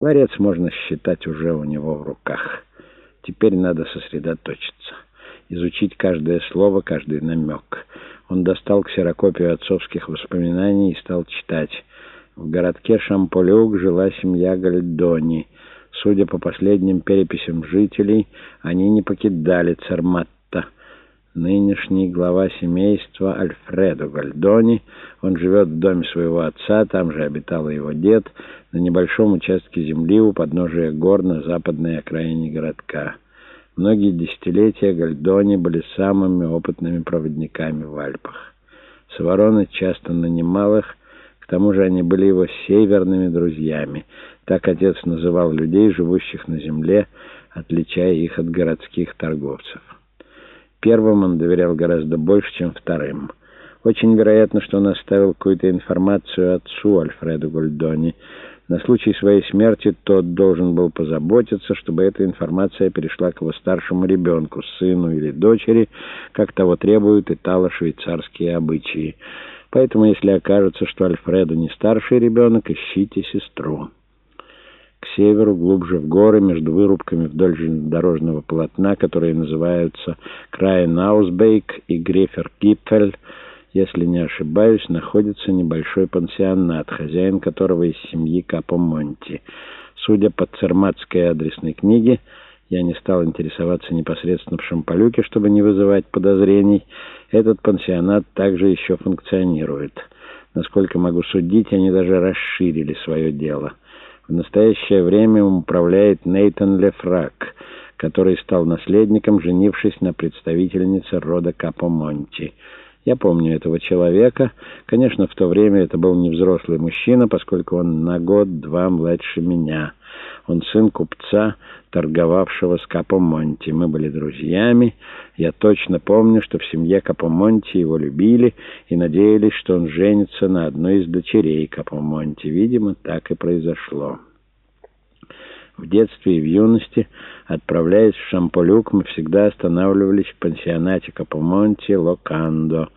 Ларец можно считать уже у него в руках. Теперь надо сосредоточиться, изучить каждое слово, каждый намек. Он достал ксерокопию отцовских воспоминаний и стал читать. В городке Шамполюк жила семья Гальдони. Судя по последним переписям жителей, они не покидали Цермат нынешний глава семейства Альфредо Гальдони. Он живет в доме своего отца, там же обитал его дед, на небольшом участке земли у подножия гор на западной окраине городка. Многие десятилетия Гальдони были самыми опытными проводниками в Альпах. Савороны часто нанимал их, к тому же они были его северными друзьями. Так отец называл людей, живущих на земле, отличая их от городских торговцев. Первым он доверял гораздо больше, чем вторым. Очень вероятно, что он оставил какую-то информацию отцу Альфреду Гольдони. На случай своей смерти тот должен был позаботиться, чтобы эта информация перешла к его старшему ребенку, сыну или дочери, как того требуют итало-швейцарские обычаи. Поэтому, если окажется, что Альфреду не старший ребенок, ищите сестру. К северу, глубже в горы, между вырубками вдоль железнодорожного полотна, которые называются Крайнаусбейк и Грефер-Кипфель, если не ошибаюсь, находится небольшой пансионат, хозяин которого из семьи Капо-Монти. Судя по церматской адресной книге, я не стал интересоваться непосредственно в Шампалюке, чтобы не вызывать подозрений. Этот пансионат также еще функционирует. Насколько могу судить, они даже расширили свое дело — в настоящее время им управляет Нейтан Лефрак, который стал наследником, женившись на представительнице рода Капо-Монти. Я помню этого человека. Конечно, в то время это был не взрослый мужчина, поскольку он на год-два младше меня. Он сын купца, торговавшего с Капомонти. Мы были друзьями. Я точно помню, что в семье Капомонти его любили и надеялись, что он женится на одной из дочерей Капомонти. Видимо, так и произошло. В детстве и в юности, отправляясь в Шамполюк, мы всегда останавливались в пансионате Капомонти Локандо.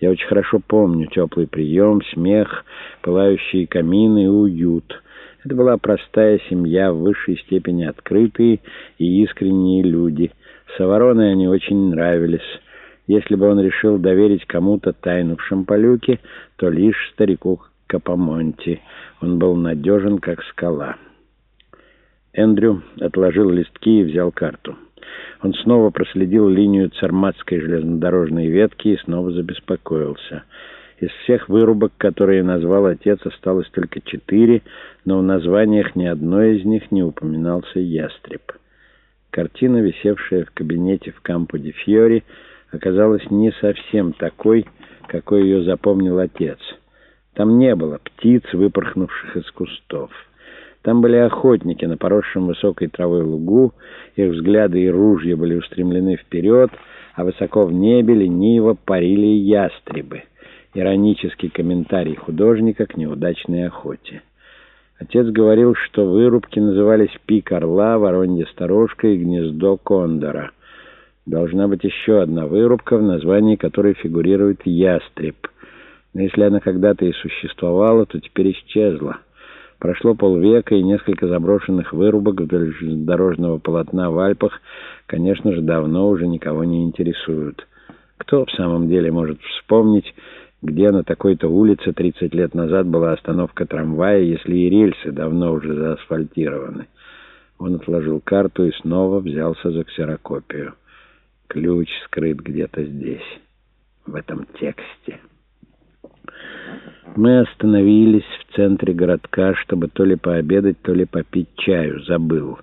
Я очень хорошо помню теплый прием, смех, пылающие камины и уют. Это была простая семья, в высшей степени открытые и искренние люди. Савороны они очень нравились. Если бы он решил доверить кому-то тайну в Шамполюке, то лишь старику Капомонти. Он был надежен, как скала. Эндрю отложил листки и взял карту. Он снова проследил линию Царматской железнодорожной ветки и снова забеспокоился. Из всех вырубок, которые назвал отец, осталось только четыре, но в названиях ни одной из них не упоминался ястреб. Картина, висевшая в кабинете в Кампо-де-Фьори, оказалась не совсем такой, какой ее запомнил отец. Там не было птиц, выпорхнувших из кустов. Там были охотники на поросшем высокой травой лугу, их взгляды и ружья были устремлены вперед, а высоко в небе лениво парили ястребы. Иронический комментарий художника к неудачной охоте. Отец говорил, что вырубки назывались «Пик орла», «Воронья сторожка» и «Гнездо кондора». Должна быть еще одна вырубка, в названии которой фигурирует «Ястреб». Но если она когда-то и существовала, то теперь исчезла. Прошло полвека, и несколько заброшенных вырубок вдоль дорожного полотна в Альпах, конечно же, давно уже никого не интересуют. Кто в самом деле может вспомнить, где на такой-то улице 30 лет назад была остановка трамвая, если и рельсы давно уже заасфальтированы? Он отложил карту и снова взялся за ксерокопию. Ключ скрыт где-то здесь, в этом тексте. Мы остановились в центре городка, чтобы то ли пообедать, то ли попить чаю. Забыл.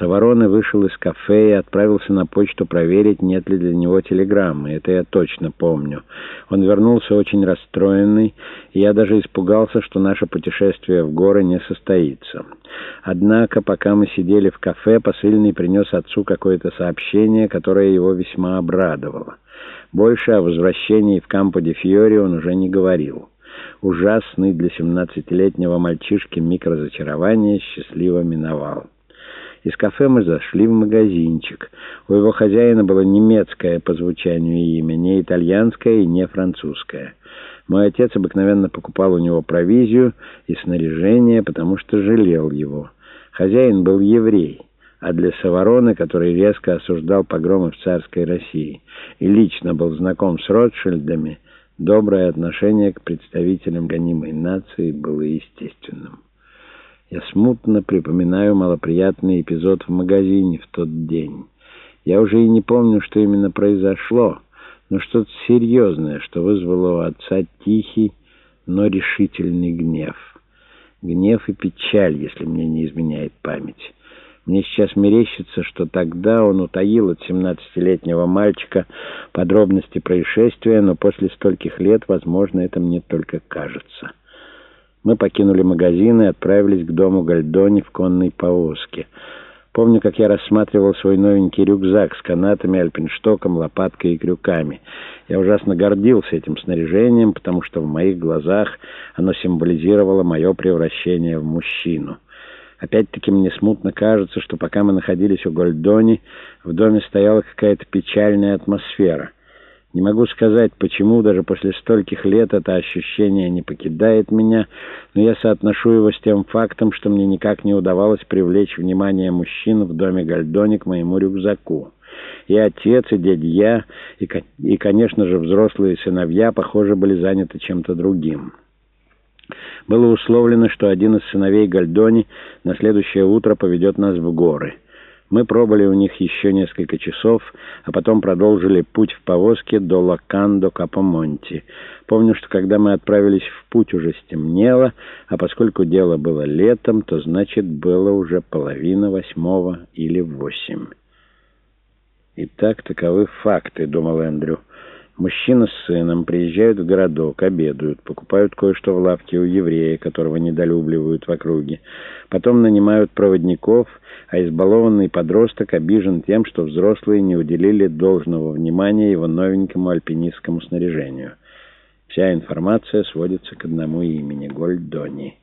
Савороны вышел из кафе и отправился на почту проверить, нет ли для него телеграммы. Это я точно помню. Он вернулся очень расстроенный, и я даже испугался, что наше путешествие в горы не состоится. Однако, пока мы сидели в кафе, посыльный принес отцу какое-то сообщение, которое его весьма обрадовало. Больше о возвращении в Кампо-де-Фьори он уже не говорил. Ужасный для семнадцатилетнего мальчишки миг разочарования счастливо миновал. Из кафе мы зашли в магазинчик. У его хозяина было немецкое по звучанию имя, не итальянское и не французское. Мой отец обыкновенно покупал у него провизию и снаряжение, потому что жалел его. Хозяин был еврей, а для Саварона, который резко осуждал погромы в царской России и лично был знаком с Ротшильдами, доброе отношение к представителям гонимой нации было естественным. Я смутно припоминаю малоприятный эпизод в магазине в тот день. Я уже и не помню, что именно произошло, но что-то серьезное, что вызвало у отца тихий, но решительный гнев. Гнев и печаль, если мне не изменяет память. Мне сейчас мерещится, что тогда он утаил от семнадцатилетнего мальчика подробности происшествия, но после стольких лет, возможно, это мне только кажется. Мы покинули магазин и отправились к дому Гальдони в конной повозке. Помню, как я рассматривал свой новенький рюкзак с канатами, альпинштоком, лопаткой и крюками. Я ужасно гордился этим снаряжением, потому что в моих глазах оно символизировало мое превращение в мужчину. Опять-таки мне смутно кажется, что пока мы находились у Гольдони, в доме стояла какая-то печальная атмосфера — не могу сказать, почему даже после стольких лет это ощущение не покидает меня, но я соотношу его с тем фактом, что мне никак не удавалось привлечь внимание мужчин в доме Гальдони к моему рюкзаку. И отец, и дядья, и, и, конечно же, взрослые сыновья, похоже, были заняты чем-то другим. Было условлено, что один из сыновей Гальдони на следующее утро поведет нас в горы — мы пробыли у них еще несколько часов, а потом продолжили путь в повозке до Лакандо-Капомонти. Помню, что когда мы отправились в путь, уже стемнело, а поскольку дело было летом, то, значит, было уже половина восьмого или восемь. «Итак, таковы факты», — думал Эндрю. Мужчина с сыном приезжают в городок, обедают, покупают кое-что в лавке у еврея, которого недолюбливают в округе. Потом нанимают проводников, а избалованный подросток обижен тем, что взрослые не уделили должного внимания его новенькому альпинистскому снаряжению. Вся информация сводится к одному имени — Гольдони.